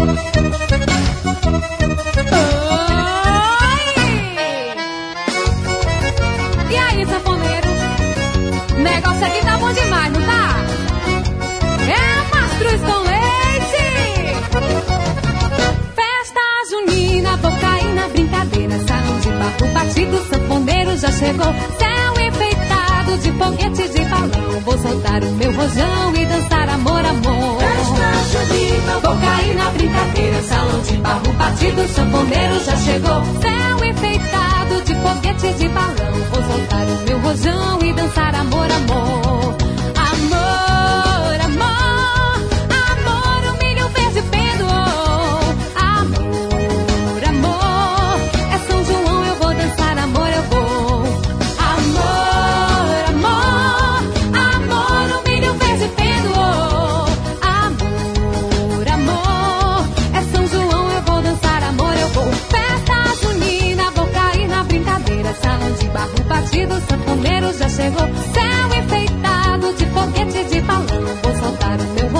Oi! E aí, safoneiro? O negócio aqui tá bom demais, não tá? É mastruz com leite! Festa junina, bocaína, brincadeira, salão de barro batido, sanfoneiro já chegou, céu enfeitado de foguete de balão. Vou soltar o meu rojão e dançar amor não vou cair na brincadeira. Salão de barro batido, sanfoneiro já chegou. Céu enfeitado de foguete de balão. Vou soltar o meu rojão e dançar amor, amor.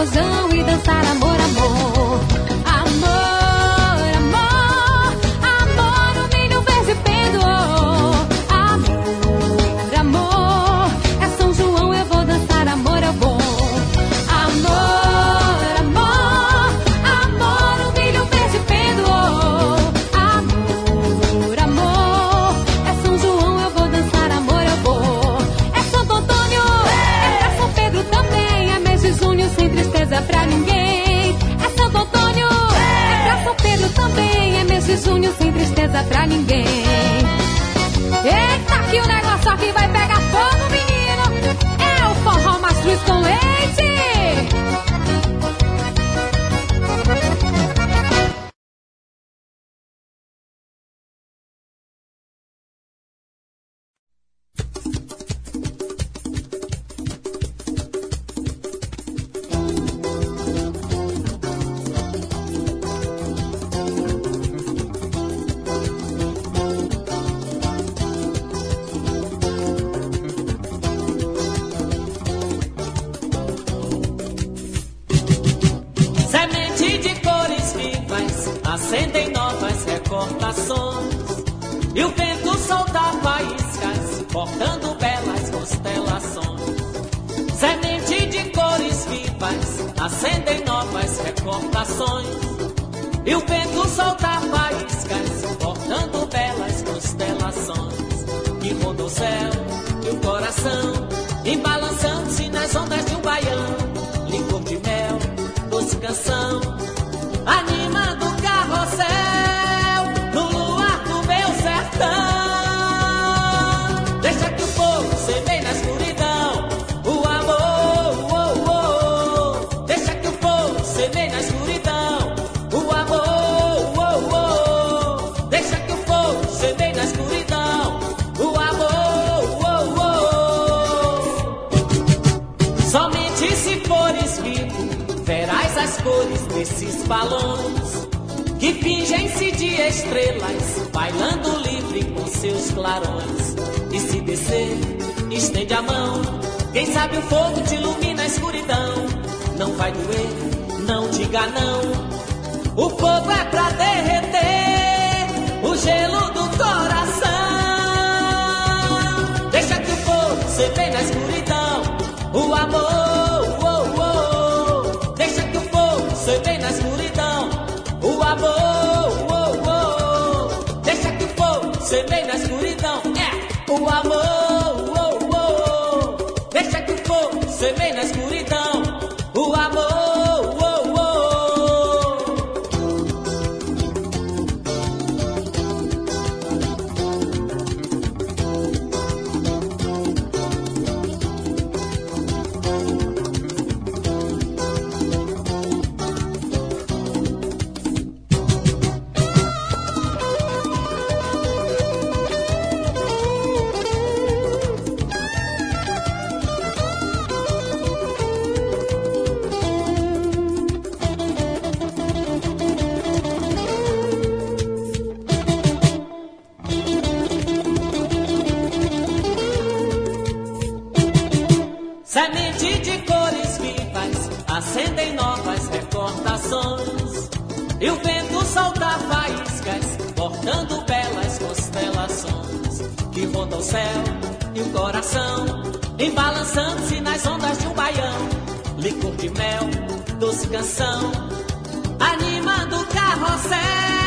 e dançar amor, amor. canção. balões que fingem-se de estrelas, bailando livre com seus clarões. E se descer, estende a mão. Quem sabe o fogo te ilumina a escuridão. Não vai doer, não diga não. O fogo é pra derreter o gelo do coração. Deixa que o fogo se vê na escuridão. O amor embalançando-se nas ondas de um baião. Licor de mel, doce canção, animando o carrossel.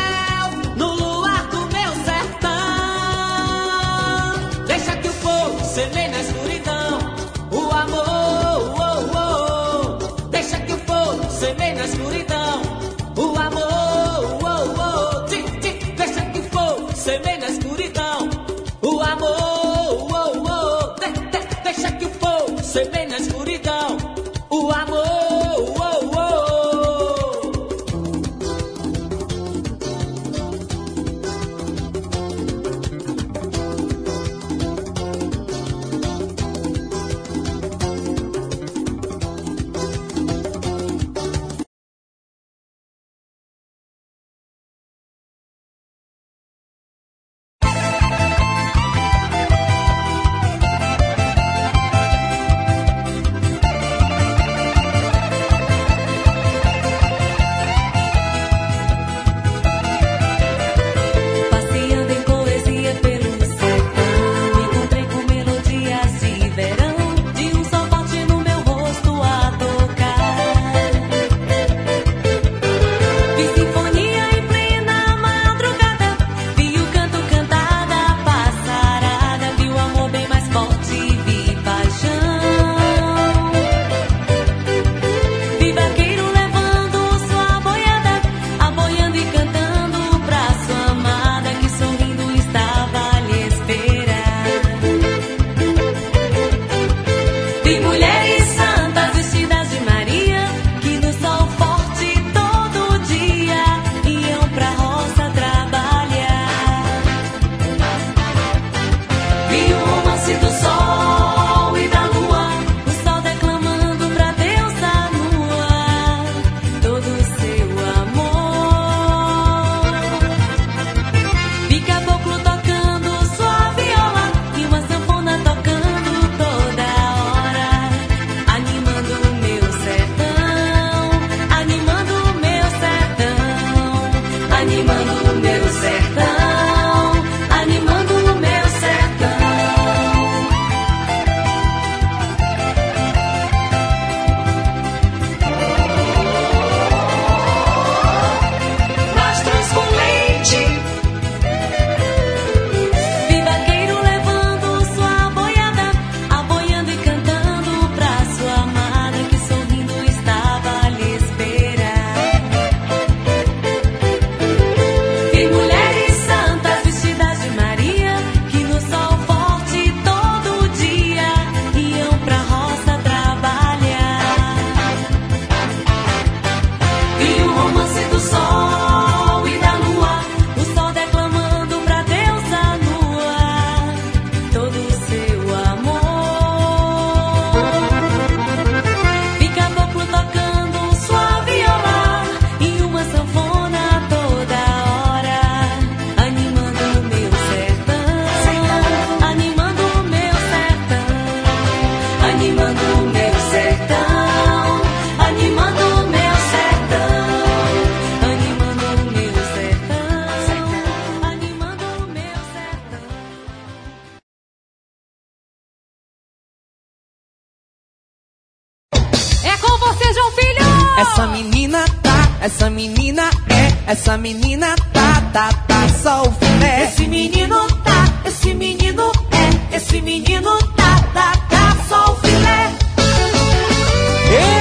Sejam filhos! Essa menina tá, essa menina é, essa menina tá, tá, tá, só o filé. Né? Esse menino tá, esse menino é, esse menino tá, tá, tá, só o filé. Né?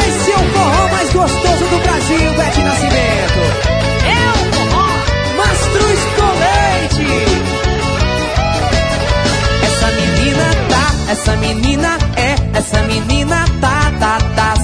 Esse é o forró mais gostoso do Brasil, De Nascimento. É o forró Mastruz com leite. Essa menina tá, essa menina é, essa menina tá, tá, tá,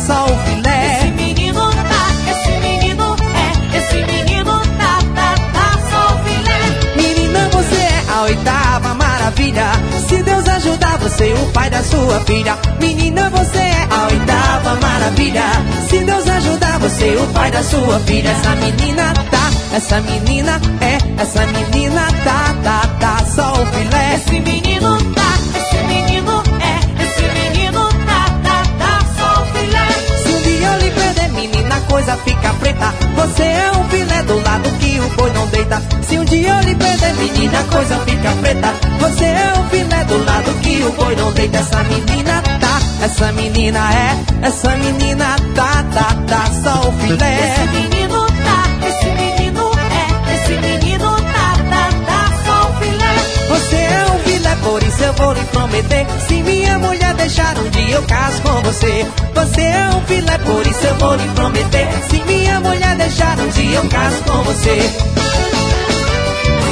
ajudar você, o pai da sua filha. Menina, você é a oitava maravilha. Se Deus ajudar você, o pai da sua filha. Essa menina tá, essa menina é, essa menina tá, tá, tá, só o filé. Esse menino tá, esse menino é, esse menino tá, tá, tá, só o filé. Se um dia eu lhe perder, menina, a coisa fica preta. Você é um filé do lado que o boi não deita. Se um dia eu lhe perder, menina, a coisa fica preta. Você é um filé do lado que o boi não deita. Essa menina tá, essa menina é, essa menina tá, tá, tá, só o filé. Esse menino tá, esse menino é, esse menino tá, tá, tá, só o filé. Você é um filé, por isso eu vou lhe prometer. Se me mulher deixar um dia eu caso com você. Você é um filé, por isso eu vou lhe prometer. Se minha mulher deixar um dia eu caso com você.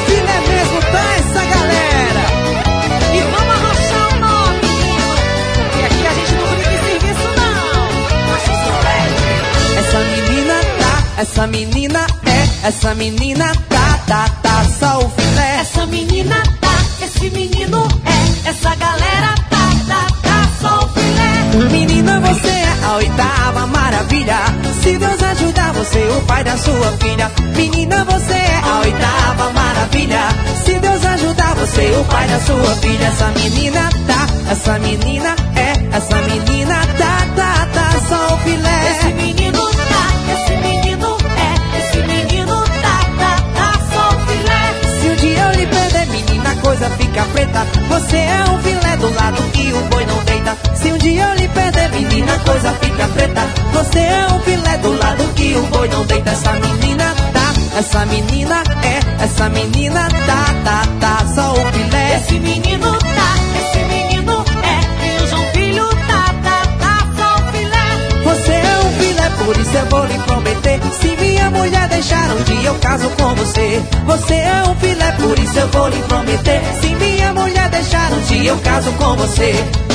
Filé mesmo tá essa galera. E vamos arrochar o nome, E aqui a gente não brinca em serviço, não. Essa menina tá, essa menina é, essa menina tá, tá, tá, só o filé. Essa menina tá, esse menino é, essa galera tá, Menina, você é a oitava maravilha. Se Deus ajudar você, o pai da sua filha. Menina, você é a oitava maravilha. Se Deus ajudar você, o pai da sua filha. Essa menina tá, essa menina é, essa menina tá, tá, tá, só o filé. Esse menino tá, esse menino é, coisa fica preta. Você é um filé do lado que o boi não deita. Se um dia eu lhe perder, menina, coisa fica preta. Você é um filé do lado que o boi não deita. Essa menina tá, essa menina é, essa menina tá, tá, tá, só o filé. Esse menino tá, por isso eu vou lhe prometer. Se minha mulher deixar um dia eu caso com você. Você é um filé, por isso eu vou lhe prometer. Se minha mulher deixar um dia eu caso com você.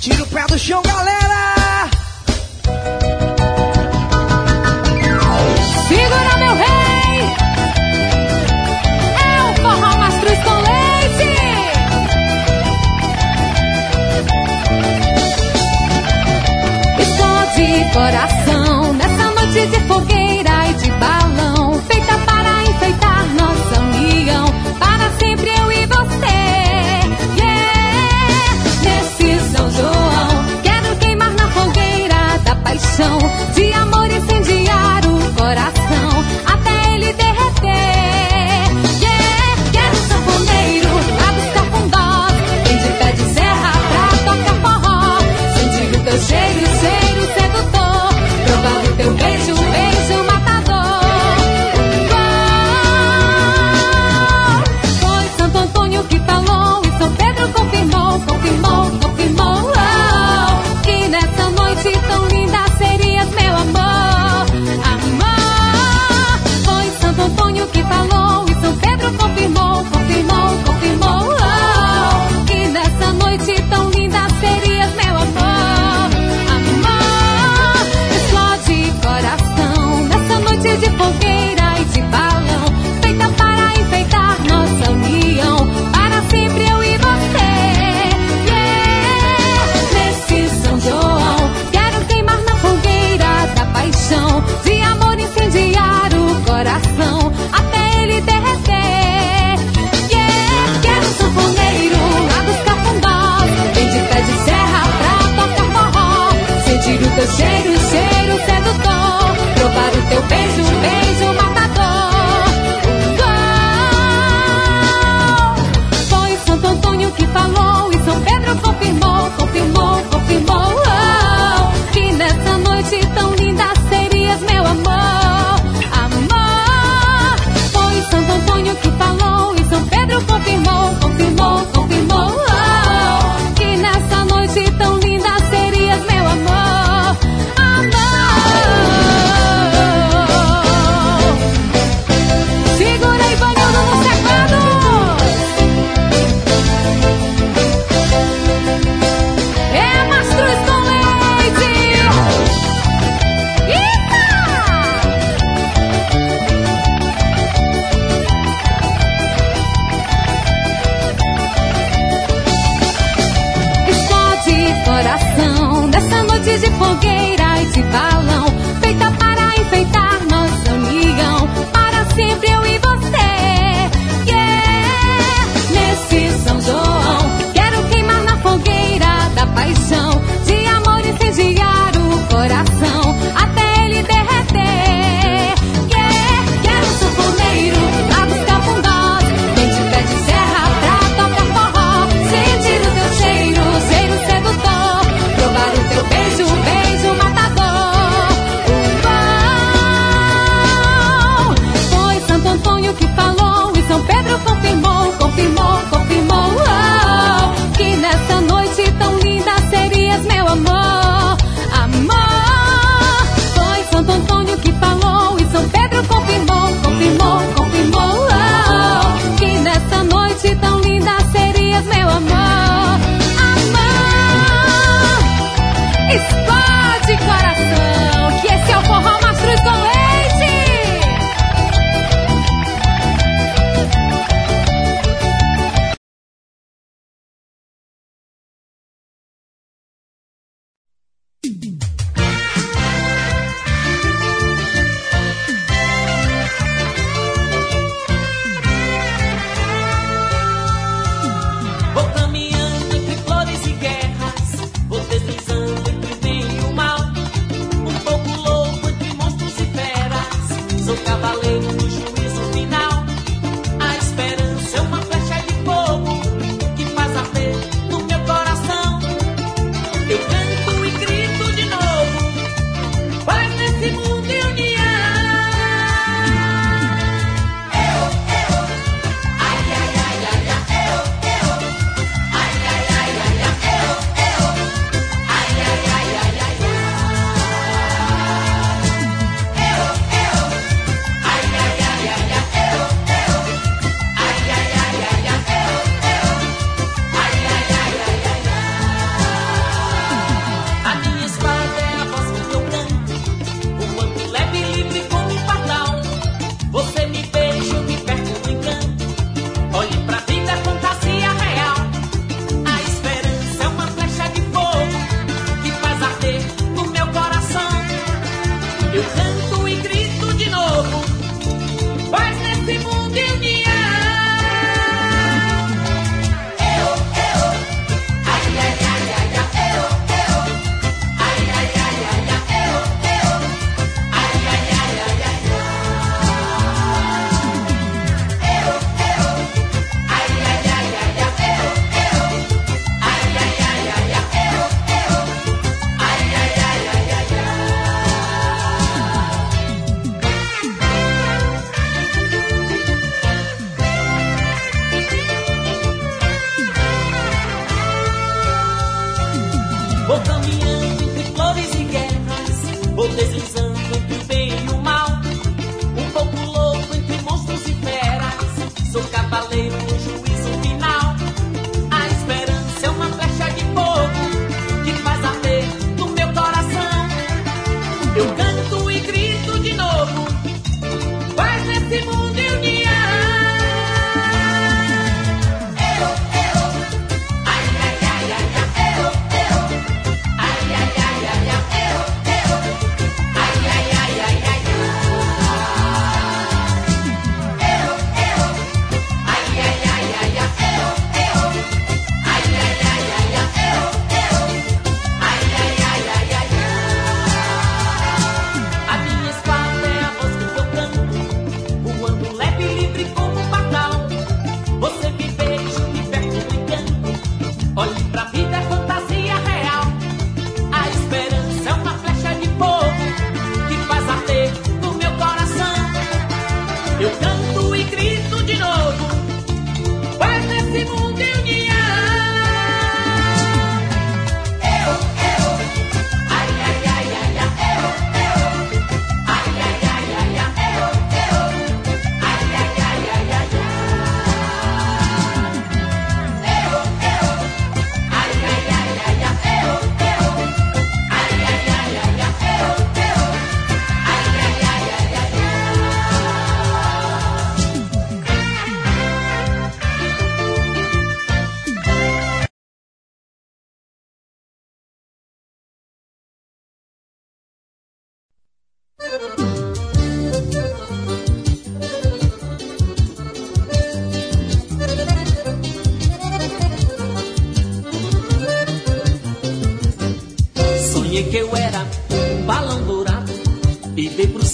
Tira o pé do chão, galera! Da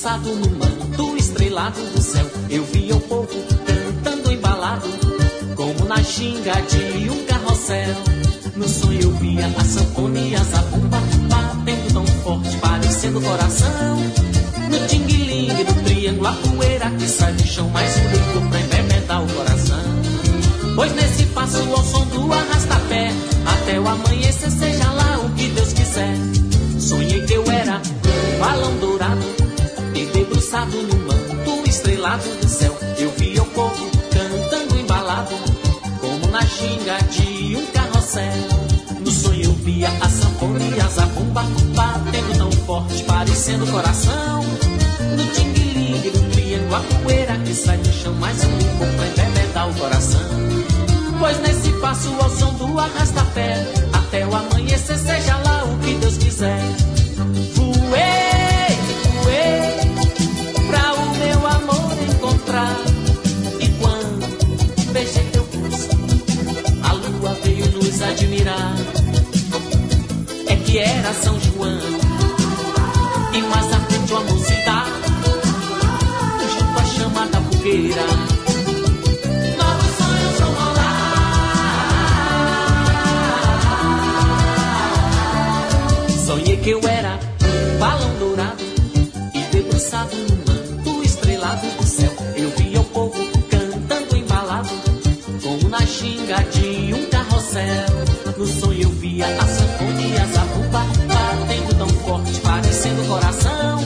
no manto estrelado do céu. Eu via o povo cantando embalado, como na xinga de um carrossel. No sonho eu via a sanfona e a zabumba batendo tão forte, parecendo coração. No tingue-lingue do triângulo, a poeira que sai do chão, mais o rico pra o coração. Pois nesse passo o som Trançado no manto estrelado do céu. Eu vi o povo cantando embalado Como na ginga de um carrossel. No sonho eu via a sanfona e a zabumba Batendo tão forte, parecendo coração. No tingue-ligue, no triângulo, a poeira que sai do chão mais um povo vai bebedar o coração. Pois nesse passo ao som do arrasta-pé Até o amanhecer, seja lá o que Deus quiser. Fuei! admirar é que era São João e mais à frente uma dá junto à chama da fogueira. Sonhei que eu era um balão dourado e debruçado no manto estrelado do céu. Eu via o povo cantando embalado, como na xinga de céu. No sonho eu via as sinfonias, a zabuba, batendo tão forte, parecendo o coração.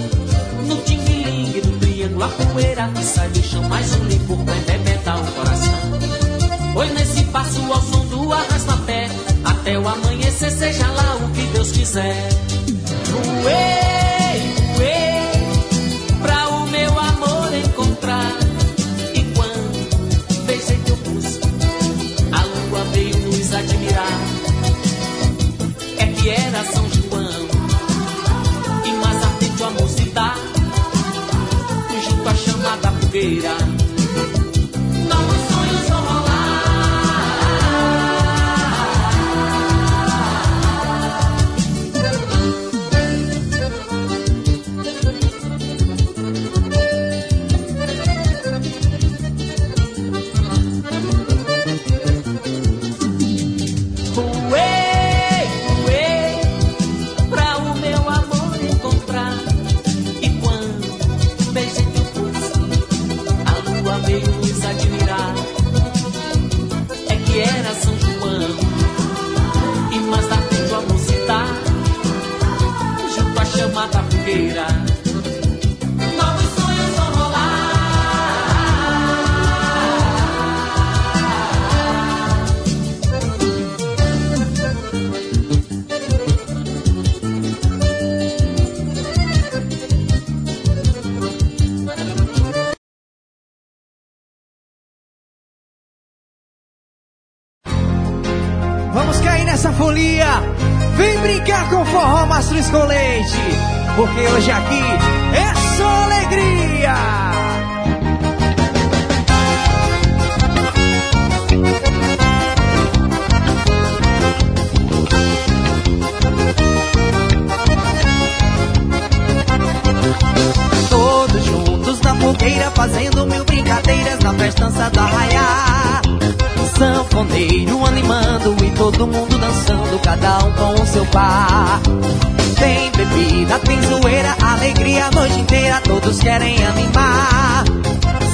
No tinguiringue do triângulo, a poeira que sai do chão, mais um limpo, vai bebetar o coração. Pois nesse passo ao som do arrasta-pé, até o amanhecer, seja lá o que Deus quiser. Poeira quis admirar é que era São João e mais atento o amor se dá junto à chamada fogueira. Porque hoje aqui é só alegria. Todos juntos na fogueira, fazendo mil brincadeiras na festança da raia. Sanfoneiro animando e todo mundo dançando, cada um com o seu par. Bebida, tem zoeira, alegria a noite inteira, todos querem animar.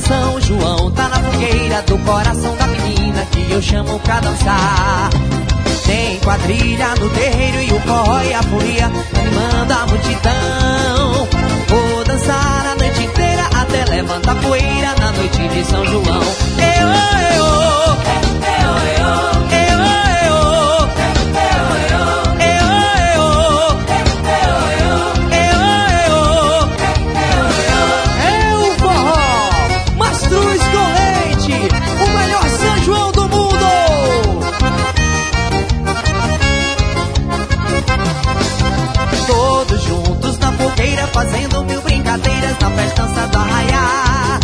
São João tá na fogueira do coração da menina que eu chamo pra dançar. Tem quadrilha no terreiro e o forró e a folia animando a multidão. Vou dançar a noite inteira até levantar poeira na noite de São João. Eu, eu, eu, eu, eu. Fazendo mil brincadeiras na festança da raia.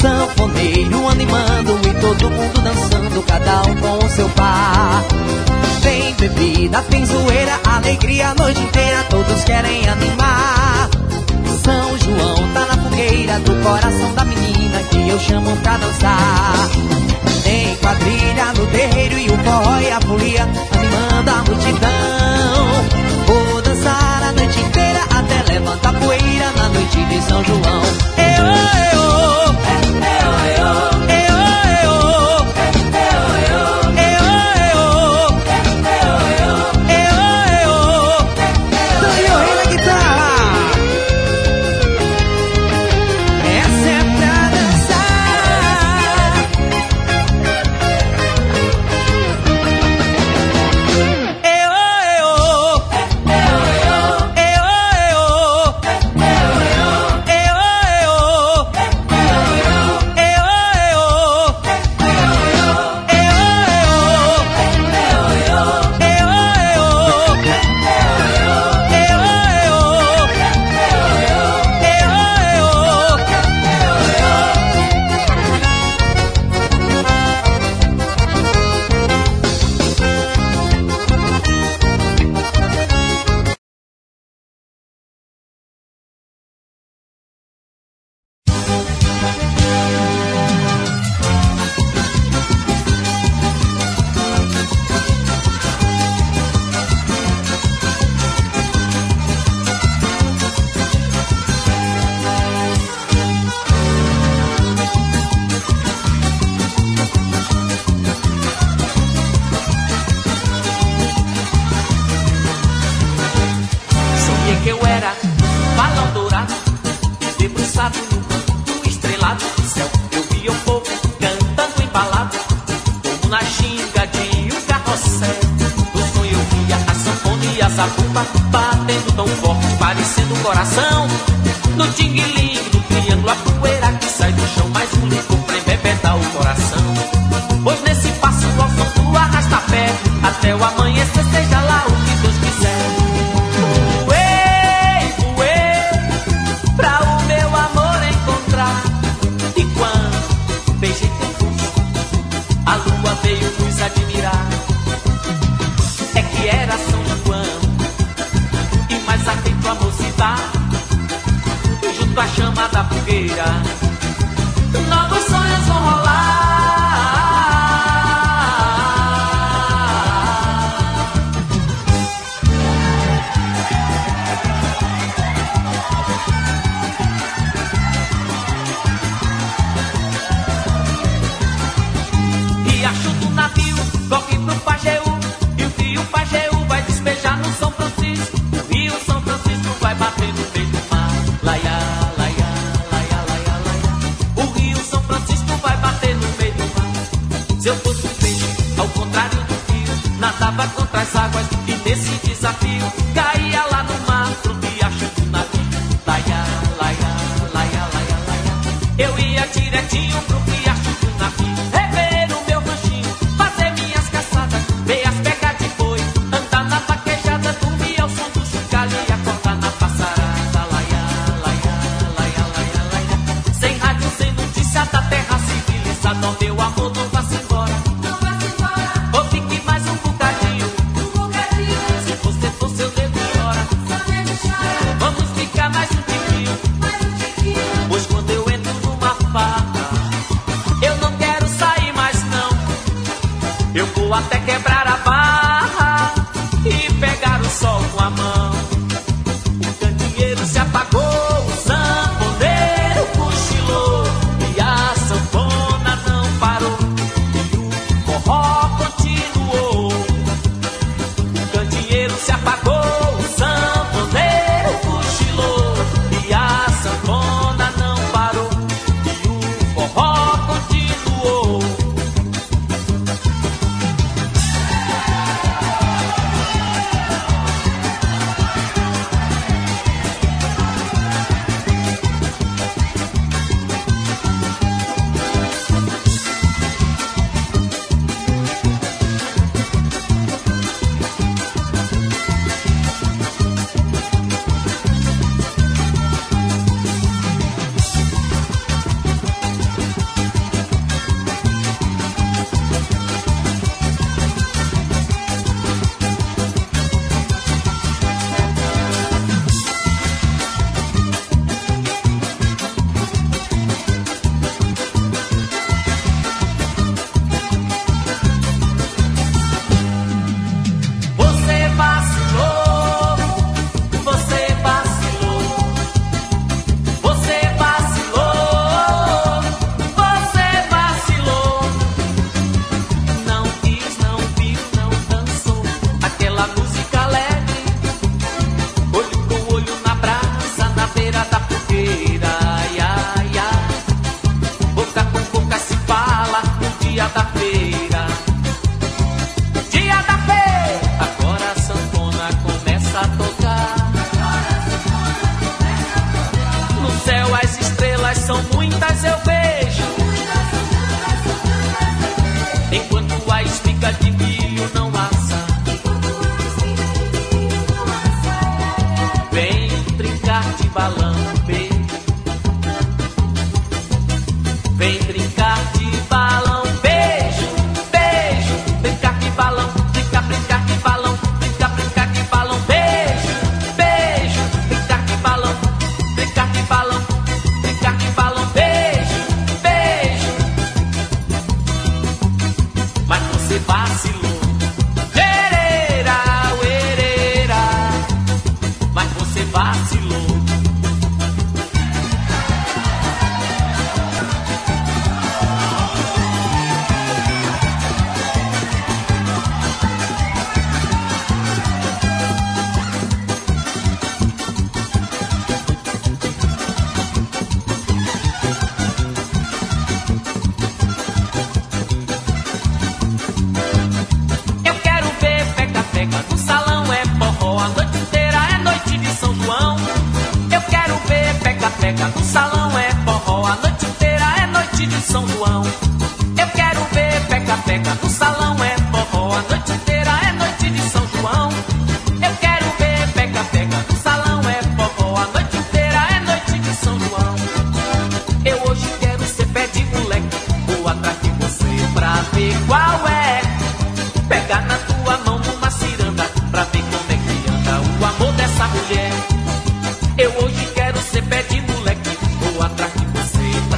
Sanfoneiro animando e todo mundo dançando, cada um com o seu par. Tem bebida, tem zoeira, alegria a noite inteira, todos querem animar. São João tá na fogueira do coração da menina que eu chamo pra dançar. Tem quadrilha no terreiro e o forró e a folia animando a multidão. São João. essa pumba batendo tão forte, parecendo um coração. No tingue-lingue, no triângulo, a poeira que sai do chão, mais um licor pra embebetar o coração. Pois nesse passo, o alfando arrasta pé, até o amanhecer seja lá. águas e desse desafio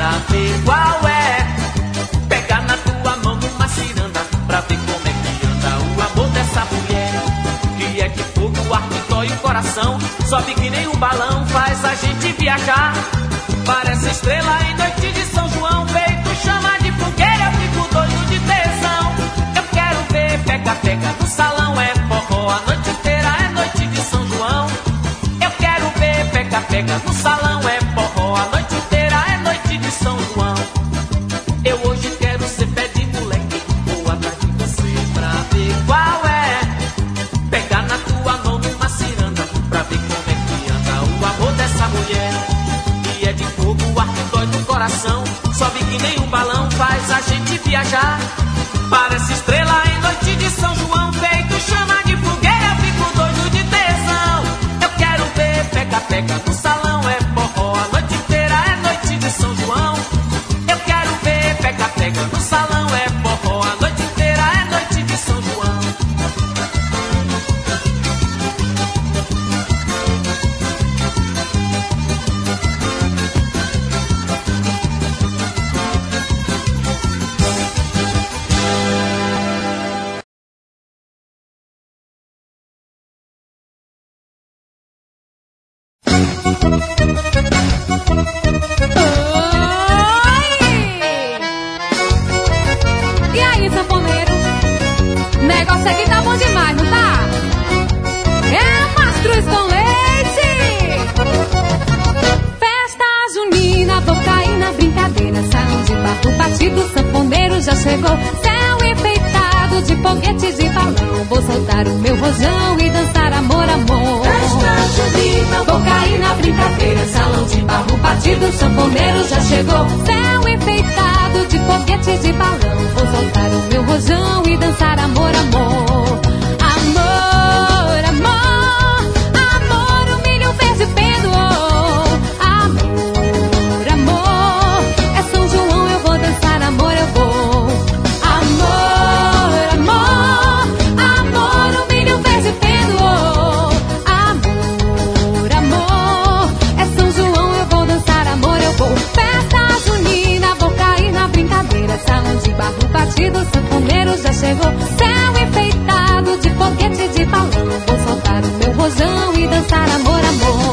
para ver qual é. Pegar na tua mão numa ciranda pra ver como é que anda o amor dessa mulher. Que é que fogo, ar que dói o coração. Sobe que nem um balão, faz a gente viajar. Parece estrela em noite de São João, Peito chama de fogueira. Eu fico doido de tesão. Eu quero ver, pega, pega no salão, é forró a noite inteira, é noite de São João. Eu quero ver, pega, pega no salão, é so Oi! E aí, sanfoneiro? Negócio aqui tá bom demais, não tá? É mastruz com leite! Festa junina, bocaína, brincadeira, salão de barro batido, sanfoneiro já chegou, céu enfeitado de foguete de balão. Vou soltar o meu rojão e dançar amor Vou cair na brincadeira. Salão de barro batido, o sanfoneiro já chegou. Céu enfeitado de foguetes de balão. Vou soltar o meu rojão e dançar amor, amor. Céu enfeitado de foguete de balão. Vou soltar o meu rosão e dançar amor, amor.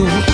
Jesús.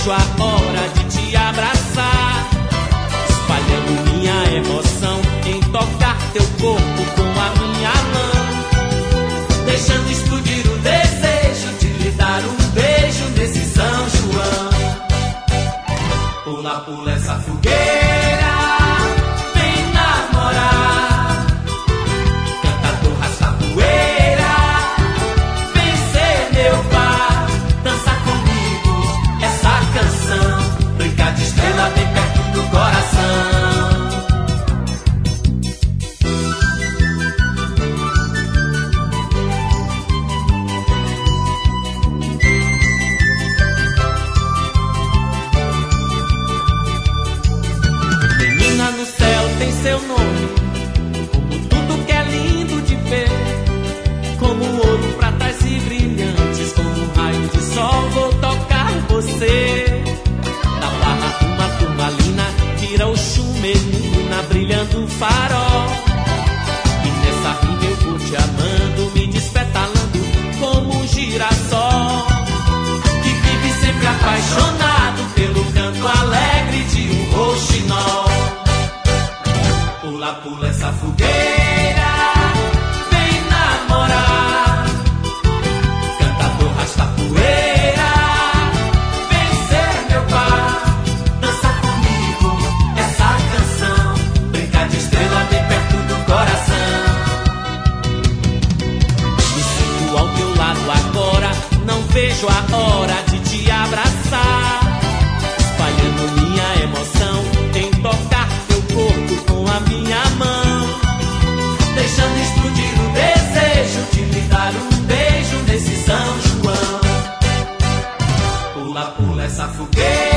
Não vejo a fogueira, fogueira.